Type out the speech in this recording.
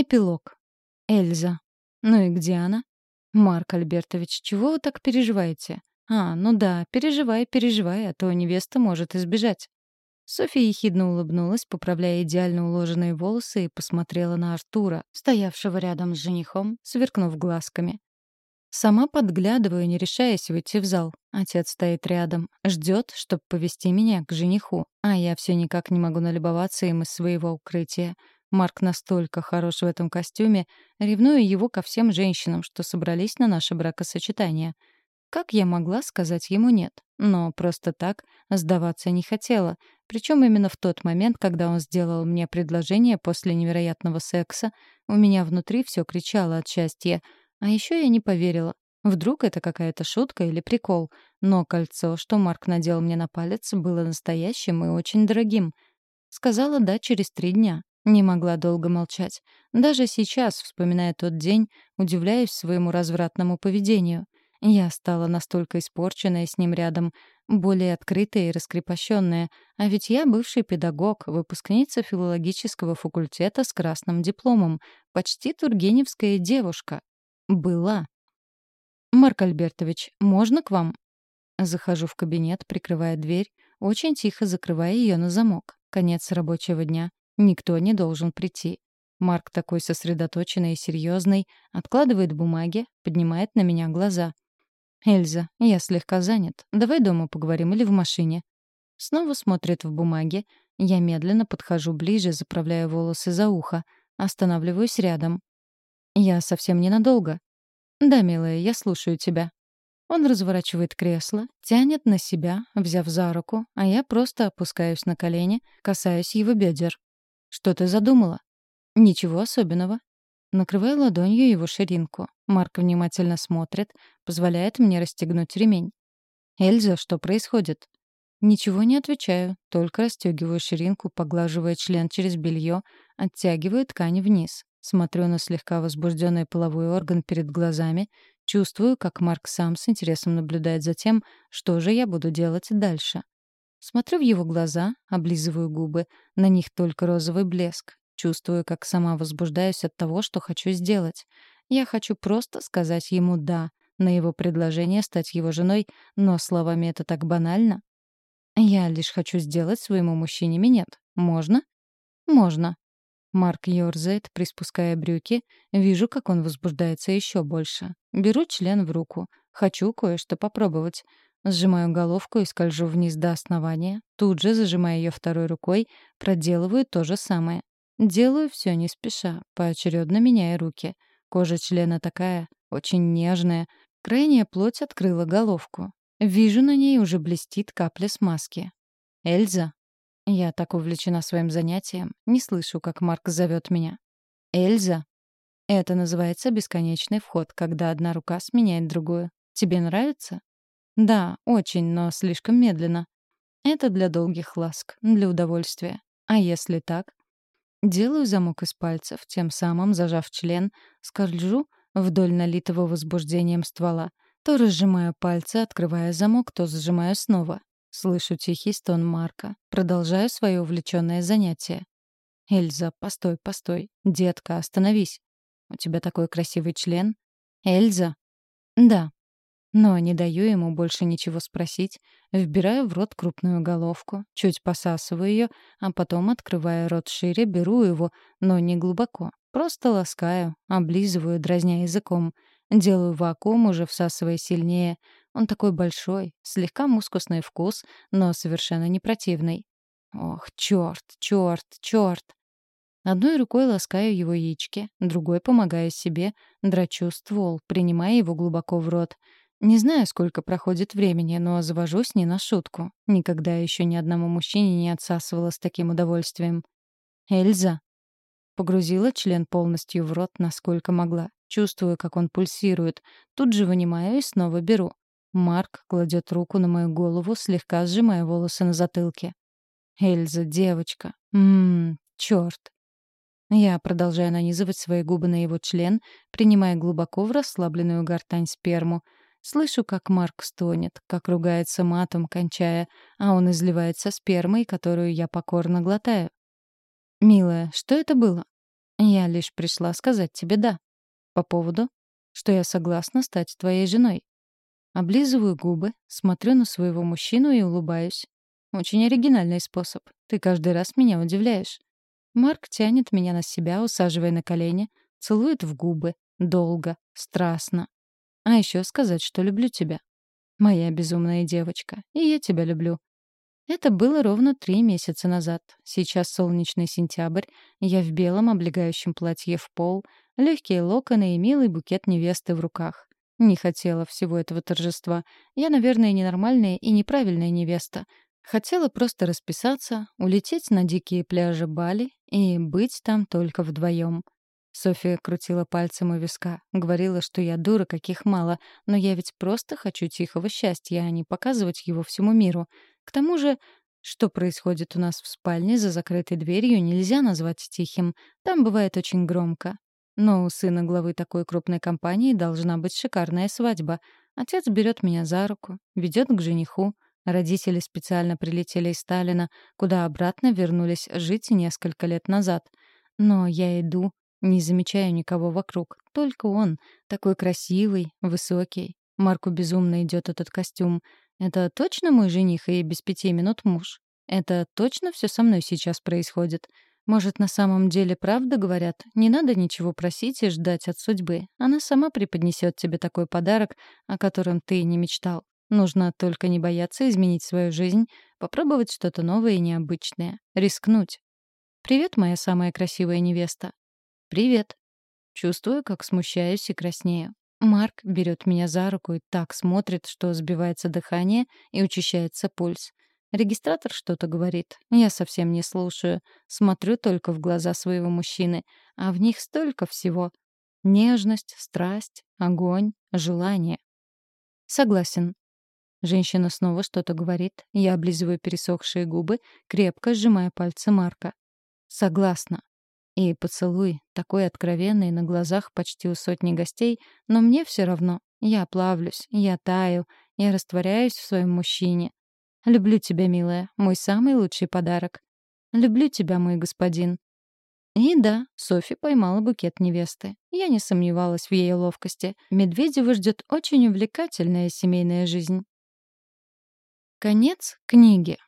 Эпилог. Эльза. Ну и где она? Марк Альбертович, чего вы так переживаете? А, ну да, переживай, переживай, а то невеста может избежать. Софья ехидно улыбнулась, поправляя идеально уложенные волосы, и посмотрела на Артура, стоявшего рядом с женихом, сверкнув глазками. Сама подглядываю, не решаясь выйти в зал. Отец стоит рядом, ждет, чтобы повести меня к жениху, а я все никак не могу налюбоваться им из своего укрытия. Марк настолько хорош в этом костюме, ревную его ко всем женщинам, что собрались на наше бракосочетание. Как я могла сказать ему «нет»? Но просто так сдаваться не хотела. Причем именно в тот момент, когда он сделал мне предложение после невероятного секса, у меня внутри все кричало от счастья — а еще я не поверила. Вдруг это какая-то шутка или прикол. Но кольцо, что Марк надел мне на палец, было настоящим и очень дорогим. Сказала «да» через три дня. Не могла долго молчать. Даже сейчас, вспоминая тот день, удивляюсь своему развратному поведению. Я стала настолько испорченная с ним рядом, более открытая и раскрепощенная. А ведь я бывший педагог, выпускница филологического факультета с красным дипломом, почти тургеневская девушка. Была. «Марк Альбертович, можно к вам?» Захожу в кабинет, прикрывая дверь, очень тихо закрывая ее на замок. Конец рабочего дня. Никто не должен прийти. Марк такой сосредоточенный и серьезный, откладывает бумаги, поднимает на меня глаза. «Эльза, я слегка занят. Давай дома поговорим или в машине». Снова смотрит в бумаги. Я медленно подхожу ближе, заправляя волосы за ухо. Останавливаюсь рядом. «Я совсем ненадолго». «Да, милая, я слушаю тебя». Он разворачивает кресло, тянет на себя, взяв за руку, а я просто опускаюсь на колени, касаясь его бедер. «Что ты задумала?» «Ничего особенного». Накрываю ладонью его ширинку. Марк внимательно смотрит, позволяет мне расстегнуть ремень. «Эльза, что происходит?» Ничего не отвечаю, только расстегиваю ширинку, поглаживая член через белье, оттягиваю ткань вниз. Смотрю на слегка возбужденный половой орган перед глазами, чувствую, как Марк сам с интересом наблюдает за тем, что же я буду делать дальше. Смотрю в его глаза, облизываю губы, на них только розовый блеск. Чувствую, как сама возбуждаюсь от того, что хочу сделать. Я хочу просто сказать ему «да» на его предложение стать его женой, но словами это так банально. Я лишь хочу сделать своему мужчине минет. Можно? Можно. Марк ёрзает, приспуская брюки. Вижу, как он возбуждается еще больше. Беру член в руку. Хочу кое-что попробовать. Сжимаю головку и скольжу вниз до основания. Тут же, зажимая ее второй рукой, проделываю то же самое. Делаю все не спеша, поочередно меняя руки. Кожа члена такая, очень нежная. Крайняя плоть открыла головку. Вижу, на ней уже блестит капля смазки. «Эльза», я так увлечена своим занятием, не слышу, как Марк зовет меня. «Эльза!» Это называется бесконечный вход, когда одна рука сменяет другую. Тебе нравится? Да, очень, но слишком медленно. Это для долгих ласк, для удовольствия. А если так? Делаю замок из пальцев, тем самым, зажав член, скольжу вдоль налитого возбуждением ствола. То разжимаю пальцы, открывая замок, то сжимаю снова. Слышу тихий стон Марка. Продолжаю свое увлеченное занятие. «Эльза, постой, постой. Детка, остановись. У тебя такой красивый член. Эльза?» «Да». Но не даю ему больше ничего спросить. Вбираю в рот крупную головку, чуть посасываю ее, а потом, открывая рот шире, беру его, но не глубоко. Просто ласкаю, облизываю, дразня языком. Делаю вакуум, уже всасывая сильнее — он такой большой, слегка мускусный вкус, но совершенно не противный. Ох, черт, черт, черт. Одной рукой ласкаю его яички, другой помогаю себе, драчу ствол, принимая его глубоко в рот. Не знаю, сколько проходит времени, но завожусь не на шутку. Никогда еще ни одному мужчине не отсасывала с таким удовольствием. «Эльза!» Погрузила член полностью в рот, насколько могла. Чувствую, как он пульсирует. Тут же вынимаю и снова беру. Марк кладет руку на мою голову, слегка сжимая волосы на затылке. «Эльза, девочка. Ммм, черт. Я продолжаю нанизывать свои губы на его член, принимая глубоко в расслабленную гортань сперму. Слышу, как Марк стонет, как ругается матом, кончая, а он изливается спермой, которую я покорно глотаю. «Милая, что это было?» Я лишь пришла сказать тебе «да». По поводу, что я согласна стать твоей женой. Облизываю губы, смотрю на своего мужчину и улыбаюсь. Очень оригинальный способ. Ты каждый раз меня удивляешь. Марк тянет меня на себя, усаживая на колени, целует в губы, долго, страстно. А еще сказать, что люблю тебя. Моя безумная девочка, и я тебя люблю. Это было ровно три месяца назад. Сейчас солнечный сентябрь, я в белом облегающем платье в пол, легкие локоны и милый букет невесты в руках. Не хотела всего этого торжества. Я, наверное, ненормальная и неправильная невеста. Хотела просто расписаться, улететь на дикие пляжи Бали и быть там только вдвоем. София крутила пальцем у виска, говорила, что я дура, каких мало, но я ведь просто хочу тихого счастья, а не показывать его всему миру. К тому же, что происходит у нас в спальне за закрытой дверью, нельзя назвать тихим. Там бывает очень громко. Но у сына главы такой крупной компании должна быть шикарная свадьба. Отец берет меня за руку, ведет к жениху. Родители специально прилетели из Сталина, куда обратно вернулись жить несколько лет назад. Но я иду, не замечаю никого вокруг. Только он, такой красивый, высокий. Марку безумно идет этот костюм. Это точно мой жених и без пяти минут муж? Это точно все со мной сейчас происходит? Может, на самом деле правда говорят, не надо ничего просить и ждать от судьбы. Она сама преподнесет тебе такой подарок, о котором ты не мечтал. Нужно только не бояться изменить свою жизнь, попробовать что-то новое и необычное, рискнуть. «Привет, моя самая красивая невеста». «Привет». Чувствую, как смущаюсь и краснею. Марк берет меня за руку и так смотрит, что сбивается дыхание и учащается пульс. Регистратор что-то говорит. Я совсем не слушаю. Смотрю только в глаза своего мужчины. А в них столько всего. Нежность, страсть, огонь, желание. Согласен. Женщина снова что-то говорит. Я облизываю пересохшие губы, крепко сжимая пальцы Марка. Согласна. И поцелуй, такой откровенный на глазах почти у сотни гостей, но мне все равно. Я плавлюсь, я таю, я растворяюсь в своем мужчине. Люблю тебя, милая, мой самый лучший подарок. Люблю тебя, мой господин. И да, Софи поймала букет невесты. Я не сомневалась в ее ловкости. Медведева ждет очень увлекательная семейная жизнь. Конец книги.